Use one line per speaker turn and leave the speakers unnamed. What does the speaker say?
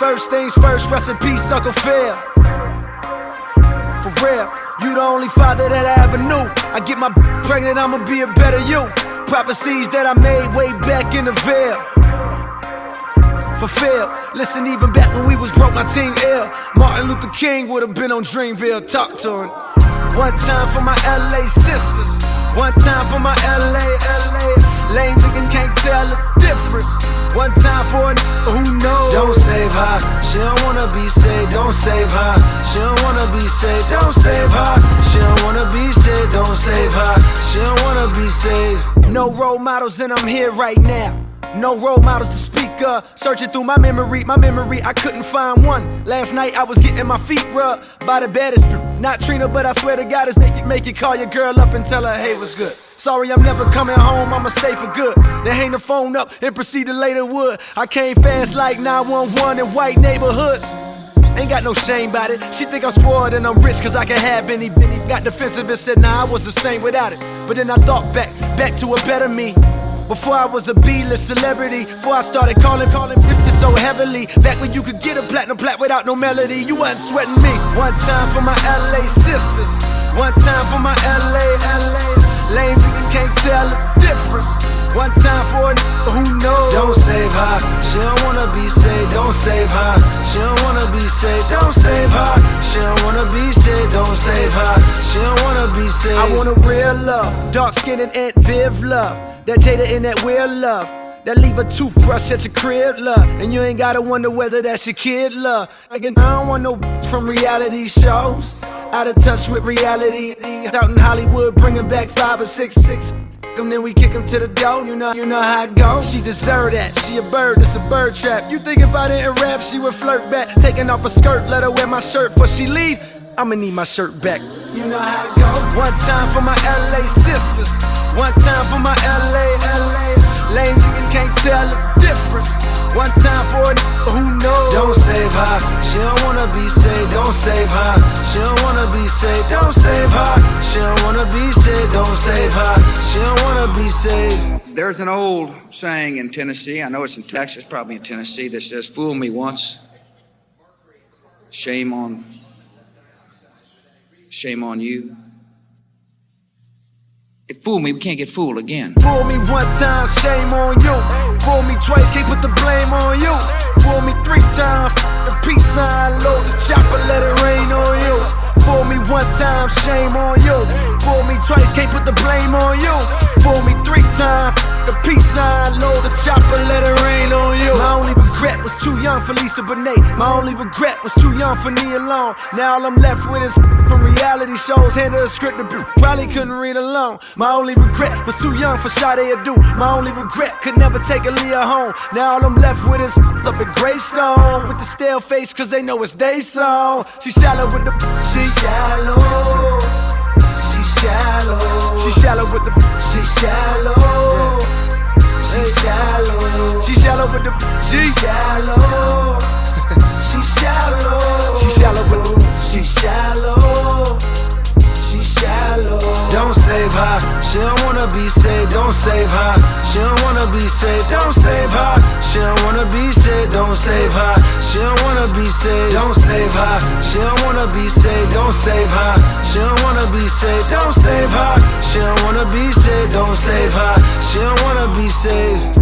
First things first, rest in peace, Uncle Phil. For real, you the only father that I ever knew. I get my pregnant, I'ma be a better you. Prophecies that I made way back in the veil. Fulfilled. Listen, even back when we was broke, my team ill. Martin Luther King would have been on Dreamville. Talk to him. One time for my LA sisters. One time for my LA, LA. Lame can't tell the difference. One time for a who knows. Don't save her. She don't wanna be saved. Don't save her. She don't wanna be saved. Don't save her. She don't wanna be saved. Don't save her. She don't wanna be saved. No role models, and I'm here right now. No role models to speak of. Searching through my memory, my memory, I couldn't find one. Last night I was getting my feet rubbed by the baddest. Not Trina, but I swear to God, it's make it make you call your girl up and tell her, hey, what's good. Sorry, I'm never coming home, I'ma stay for good. Then hang the phone up and proceed to later wood. I came fast like 911 in white neighborhoods. Ain't got no shame about it. She think I'm spoiled and I'm rich cause I can have any Benny got defensive and said, nah, I was the same without it. But then I thought back, back to a better me. Before I was a B-list celebrity, before I started calling, calling lifted so heavily. Back when you could get a platinum plat without no melody, you wasn't sweating me. One time for my LA sisters, one time for my LA, LA. Lame nigga can't tell the difference. One time for a who knows. Don't save her, she don't wanna be saved. Don't save her, she don't wanna be saved. Don't save her, she don't wanna be saved. Don't save her, she don't wanna be saved. I want a real love, dark skin and Aunt Viv love. That Jada in that weird love. That leave a toothbrush at your crib, love. And you ain't gotta wonder whether that's your kid, love. Like, I don't want no from reality shows. Out of touch with reality. Out in Hollywood, bringing back five or six, six. Them, then we kick him to the door. You know, you know how it goes. She deserve that. She a bird, it's a bird trap. You think if I didn't rap, she would flirt back? Taking off her skirt, let her wear my shirt before she leave. I'ma need my shirt back. You know how it goes. One time for my LA sisters. One time for my LA, LA. Lame nigga can't tell the difference. One time for a who knows. Don't save her. She don't wanna be saved. Don't save her. She don't wanna be saved. Don't save her. She don't wanna be saved. Don't save her. Saved.
There's an old saying in Tennessee, I know it's in Texas, probably in Tennessee, that says, Fool me once, shame on shame on you. If fool me, we can't get fooled again.
Fool me one time, shame on you. Fool me twice, can't put the blame on you. Fool me three times, the peace sign, load the chopper, let it rain on you. Fool me one time, shame on you. Fool me twice, can't put the blame on you. Fool me three times, the peace sign, load the chopper, let it rain on regret was too young for Lisa Bonet. My only regret was too young for Nia Long. Now all I'm left with is from reality shows. Hand her a script to probably couldn't read alone. My only regret was too young for Sade Adu. My only regret could never take a Leah home. Now all I'm left with is up at Greystone with the stale face, cause they know it's they song. She shallow with the she shallow. She shallow. She shallow with the she shallow. She shallow. She shallow with the she shallow. She shallow. She shallow with the she shallow. She shallow. Don't save her. She don't wanna be saved. Don't save her. She don't wanna be saved. Don't save her. She don't wanna be saved. Don't save her. She don't wanna be saved. Don't save her. She don't wanna be saved. Don't save her. She don't wanna be saved. Don't save her. She don't wanna be saved. Don't save her. She don't wanna be saved.